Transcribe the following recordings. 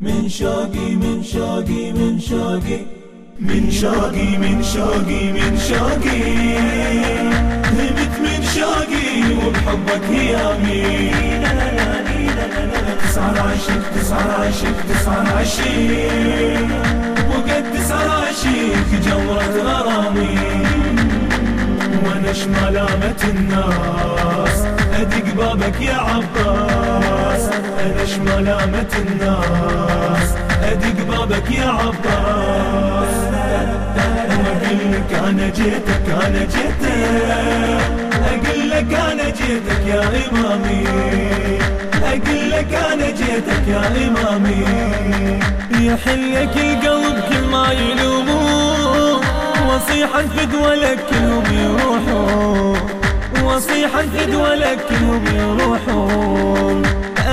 من شوقي من شوقي من شوقي. من شوقي من شوقي من شوقي. هبت من شوقي وبحبك هيامي صار عاشق صار عاشق صار عاشق وقد صار عاشق جورة غرامي وأنا شملامة الناس. أدق بابك يا عباس. أنا شملامة الناس؟ أدق بابك يا عباس. واقول لك أنا جيتك أنا جيتك. أقول لك أنا جيتك يا إمامي. أقول لك أنا جيتك يا إمامي. يحلك القلب كل ما يلومون وصيحا فدوى لك كلهم يروحون. وصيحا فدوى لك كلهم يروحون.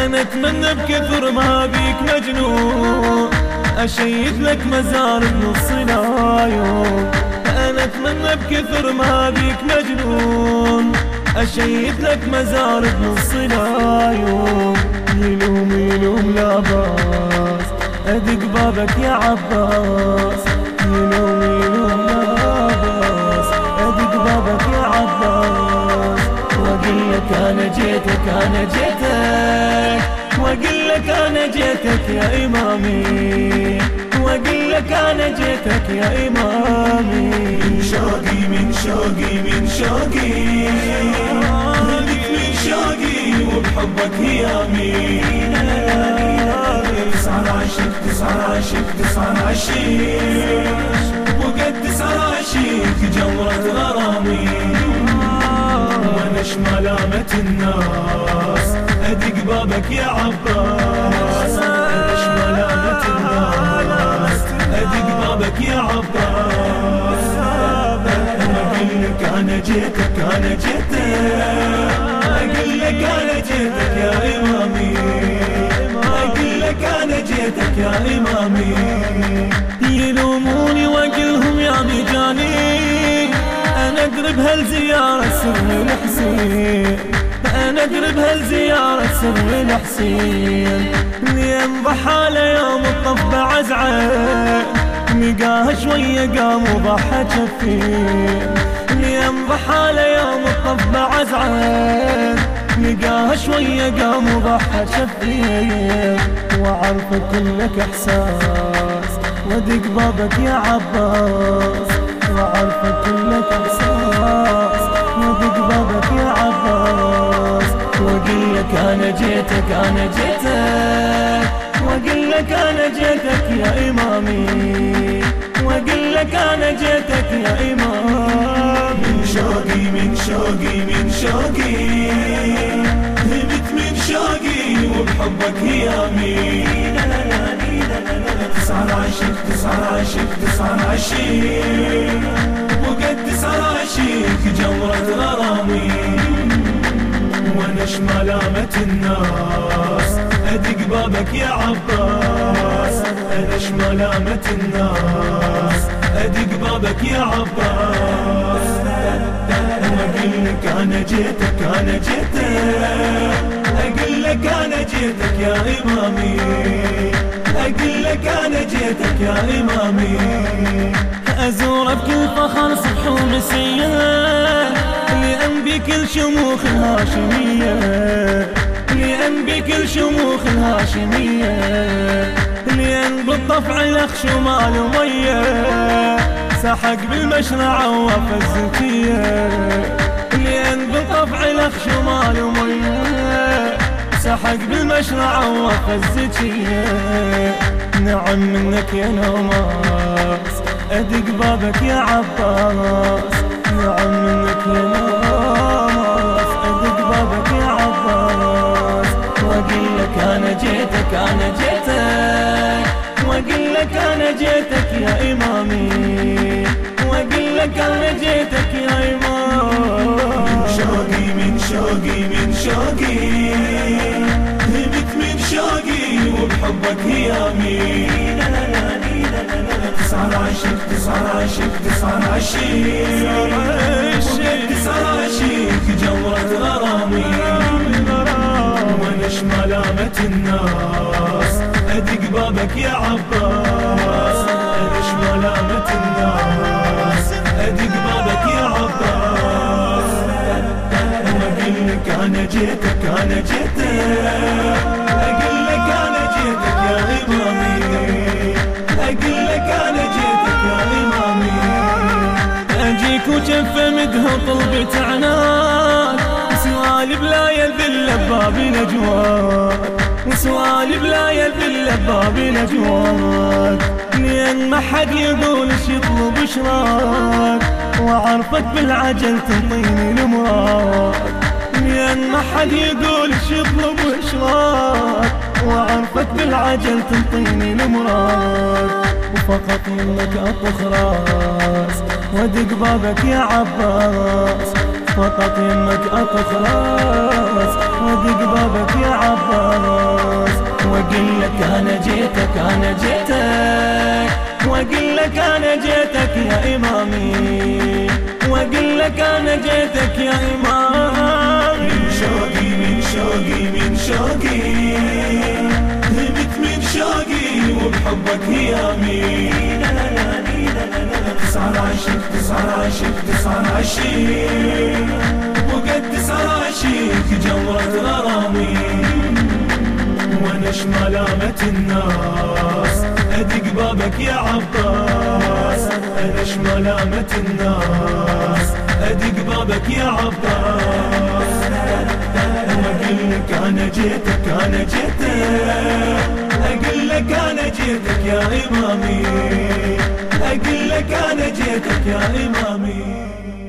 أنا اتمنى بكثر ما بيك مجنون. أشيد لك مزار بنص العيون أنا أتمنى بكثر ما بيك مجنون. أشيد لك مزار بنص العيون يلوم يلوم لا باس. أدق بابك يا عباس. يلوم يلوم لا باس. أدق بابك يا عباس. لك أنا جيتك أنا جيتك. لك أنا جيتك يا إمامي. وأقول لك أنا جيتك يا إمامي. من شوقي من شوقي من شوقي. هلك من شوقي وبحبك هيامي صار عاشق صار عاشق صار عاشق وقد صار عاشق جورة غرامي. وأنا شملامة الناس ادق بابك يا عباس. أنا شملامة الناس أدق بابك يا عباس. أنا أقول لك أنا جيتك أنا جيتك. أقول لك أنا جيتك يا إمامي. أقول لك أنا جيتك يا إمامي. يلوموني واقلهم يا مجاني أنا أقرب هالزيارة سر الحسين أنا اقرب هالزيارة سر الحسين لين ضحى يوم الطف بعزعه نقاه شوية قام وضحى جفين لين ضحى يوم الطف بعزعه نقاه شوية قام وضحى شفين. وعرفك كلك إحساس. ودق بابك يا عباس. لك أنا جيتك أنا جيتك. وأقول لك أنا جيتك يا إمامي. وأقول لك أنا جيتك يا إمامي. من شوقي من شوقي من شوقي. هبت من شوقي وبحبك هيامي صار عاشق صار عاشق صار عاشق وقد صار عاشق جورة غرامي. وأنا شملامة الناس. أدق بابك يا عباس. أنا شملامة الناس. أدق بابك يا عباس. أقول لك أنا جيتك أنا جيتك. أقول لك أنا جيتك يا إمامي. أقول لك أنا جيتك يا إمامي. أزور بكل فخر صبح ومسية لأن بكل شموخ الهاشمية لأن بكل شموخ الهاشمية لأن بالطفع الاخ شمال ومية سحق بالمشرعة ووفى الزكية لأن بالطفع الاخ شمال ومية سحق بالمشرعة ووفى الزكية. نعم منك يا نوماس أدق بابك يا عباس نعم منك يا نوماس أدق بابك يا عباس وأقول لك أنا جيتك أنا جيتك. وأقول لك أنا جيتك يا إمامي. وأقول لك أنا جيتك يا إمامي. من شوقي من شوقي من شوقي. هبت من شوقي وبحبك هيامي صار عاشق وقد صار عاشق جورة غرامي. وأنا شملامة الناس. أدق بابك يا عباس. أدش ملامة الناس. أدق بابك يا عباس. واقول لك أنا جيتك أنا جيتك. اجيك وجفه مدها طلبة عناد سؤالي بلا يذل باب نجواد وسؤالي بلا يذل باب نجواد لين ما حد يقول إيش يطلب اشراك وعرفك بالعجل تنطيني المراد. لين ما حد يقول إيش يطلب اشراك وعرفك بالعجل تنطيني المراد. وفقط منك أطخ راس. وادق بابك يا عباس فقط يمك أطخ وادق بابك يا عباس واقول لك أنا جيتك أنا جيتك. واقول لك أنا جيتك يا إمامي. واقول لك أنا جيتك يا إمامي. من شوقي من شوقي من شوقي. هبت من شوقي وبحبك هيامي عاشق تسعة عاشق وقد عاشق جمرة غرامي وأنا ملامة الناس ادق بابك يا عباس أنا ملامة الناس ادق بابك يا عباس واقول لك أنا جيتك أنا جيتك. أقول لك أنا جيتك يا إمامي. أقول لك أنا جيتك يا إمامي.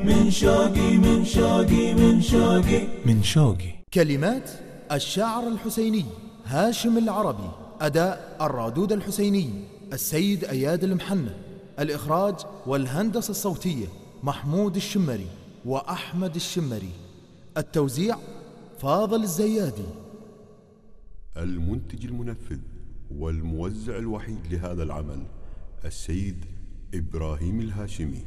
من شوقي من شوقي من شوقي. من شوقي. كلمات الشاعر الحسيني هاشم العربي أداء الرادود الحسيني السيد أياد المحنة الإخراج والهندسة الصوتية محمود الشمري وأحمد الشمري. التوزيع فاضل الزيادي. المنتج المنفذ. والموزع الوحيد لهذا العمل السيد إبراهيم الهاشمي.